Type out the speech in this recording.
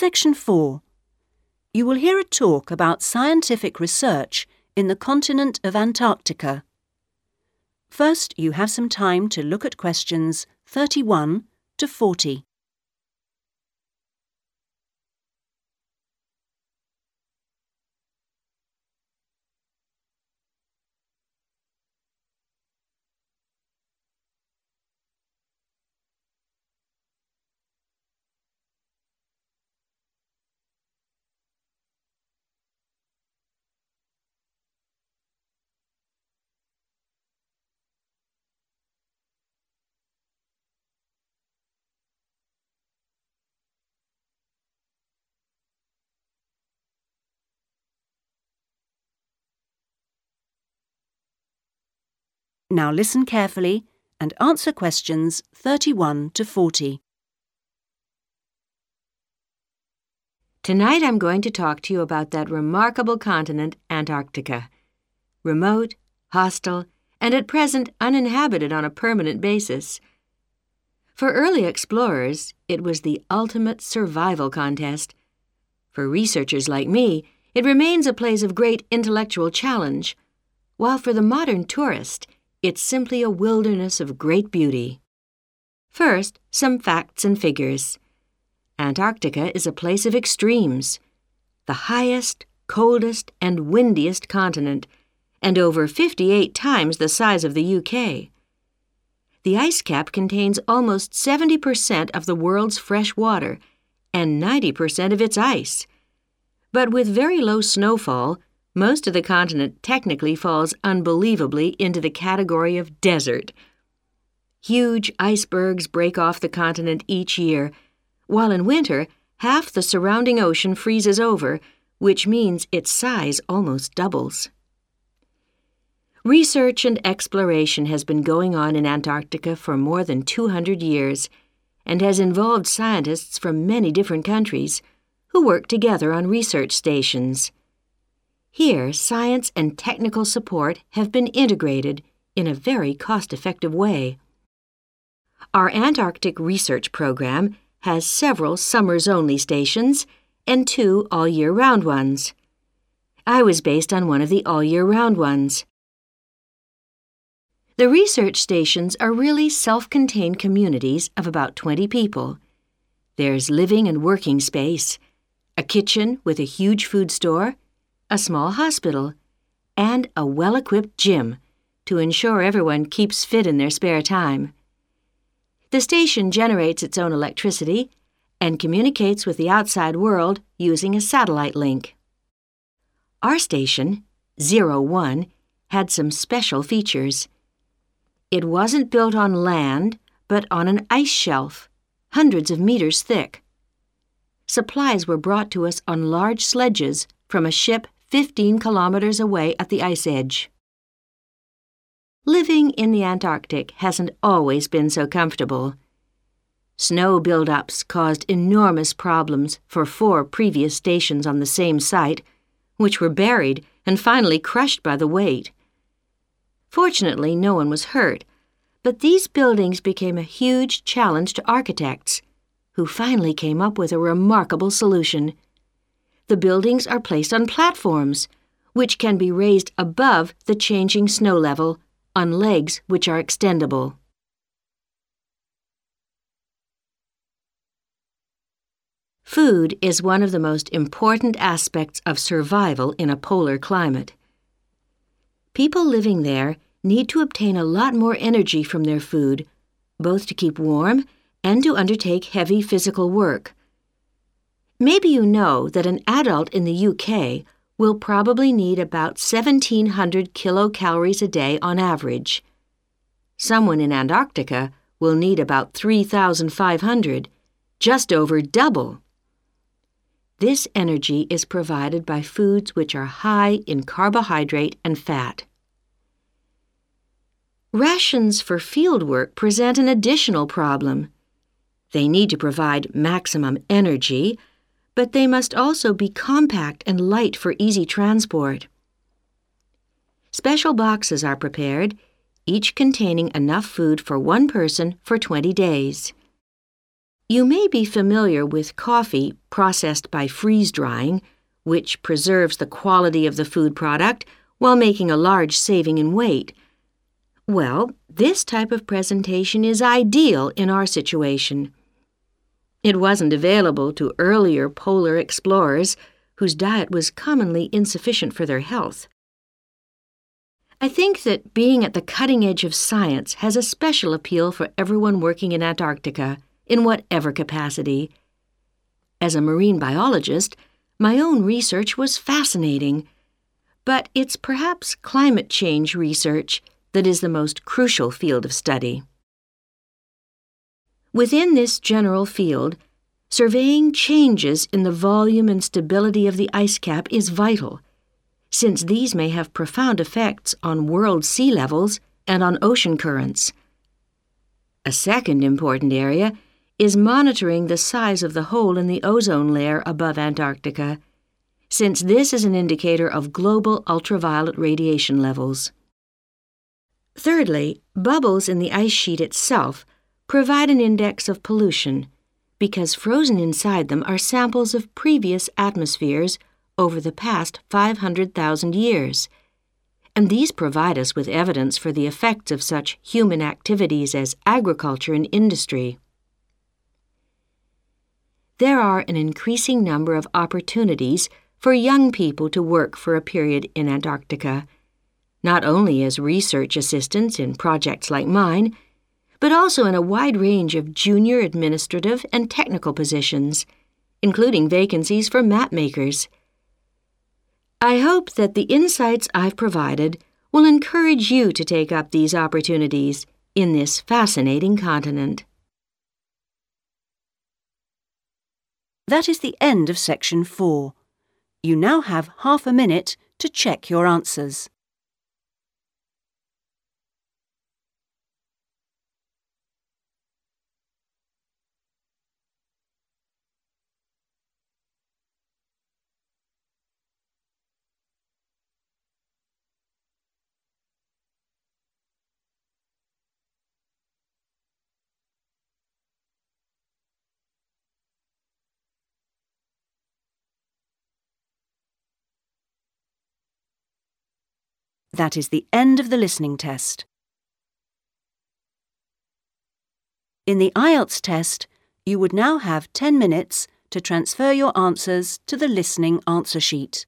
Section 4. You will hear a talk about scientific research in the continent of Antarctica. First, you have some time to look at questions 31 to 40. Now listen carefully and answer questions 31 to 40. Tonight I'm going to talk to you about that remarkable continent, Antarctica. Remote, hostile, and at present uninhabited on a permanent basis. For early explorers, it was the ultimate survival contest. For researchers like me, it remains a place of great intellectual challenge, while for the modern tourist, it's simply a wilderness of great beauty. First, some facts and figures. Antarctica is a place of extremes, the highest, coldest, and windiest continent, and over 58 times the size of the UK. The ice cap contains almost 70% of the world's fresh water and 90% of its ice. But with very low snowfall, most of the continent technically falls unbelievably into the category of desert. Huge icebergs break off the continent each year, while in winter, half the surrounding ocean freezes over, which means its size almost doubles. Research and exploration has been going on in Antarctica for more than 200 years and has involved scientists from many different countries who work together on research stations. Here, science and technical support have been integrated in a very cost effective way. Our Antarctic Research Program has several summers only stations and two all year round ones. I was based on one of the all year round ones. The research stations are really self contained communities of about 20 people. There's living and working space, a kitchen with a huge food store a small hospital, and a well equipped gym to ensure everyone keeps fit in their spare time. The station generates its own electricity and communicates with the outside world using a satellite link. Our station, Zero One, had some special features. It wasn't built on land, but on an ice shelf, hundreds of meters thick. Supplies were brought to us on large sledges from a ship 15 kilometers away at the ice edge. Living in the Antarctic hasn't always been so comfortable. Snow buildups caused enormous problems for four previous stations on the same site, which were buried and finally crushed by the weight. Fortunately, no one was hurt, but these buildings became a huge challenge to architects, who finally came up with a remarkable solution the buildings are placed on platforms, which can be raised above the changing snow level on legs which are extendable. Food is one of the most important aspects of survival in a polar climate. People living there need to obtain a lot more energy from their food, both to keep warm and to undertake heavy physical work. Maybe you know that an adult in the UK will probably need about 1,700 kilocalories a day on average. Someone in Antarctica will need about 3,500, just over double. This energy is provided by foods which are high in carbohydrate and fat. Rations for fieldwork present an additional problem. They need to provide maximum energy but they must also be compact and light for easy transport. Special boxes are prepared, each containing enough food for one person for 20 days. You may be familiar with coffee processed by freeze drying, which preserves the quality of the food product while making a large saving in weight. Well, this type of presentation is ideal in our situation. It wasn't available to earlier polar explorers whose diet was commonly insufficient for their health. I think that being at the cutting edge of science has a special appeal for everyone working in Antarctica, in whatever capacity. As a marine biologist, my own research was fascinating, but it's perhaps climate change research that is the most crucial field of study. Within this general field, surveying changes in the volume and stability of the ice cap is vital since these may have profound effects on world sea levels and on ocean currents. A second important area is monitoring the size of the hole in the ozone layer above Antarctica, since this is an indicator of global ultraviolet radiation levels. Thirdly, bubbles in the ice sheet itself provide an index of pollution because frozen inside them are samples of previous atmospheres over the past 500,000 years. And these provide us with evidence for the effects of such human activities as agriculture and industry. There are an increasing number of opportunities for young people to work for a period in Antarctica, not only as research assistants in projects like mine, but also in a wide range of junior administrative and technical positions, including vacancies for map makers. I hope that the insights I've provided will encourage you to take up these opportunities in this fascinating continent. That is the end of section 4. You now have half a minute to check your answers. That is the end of the listening test. In the IELTS test, you would now have 10 minutes to transfer your answers to the listening answer sheet.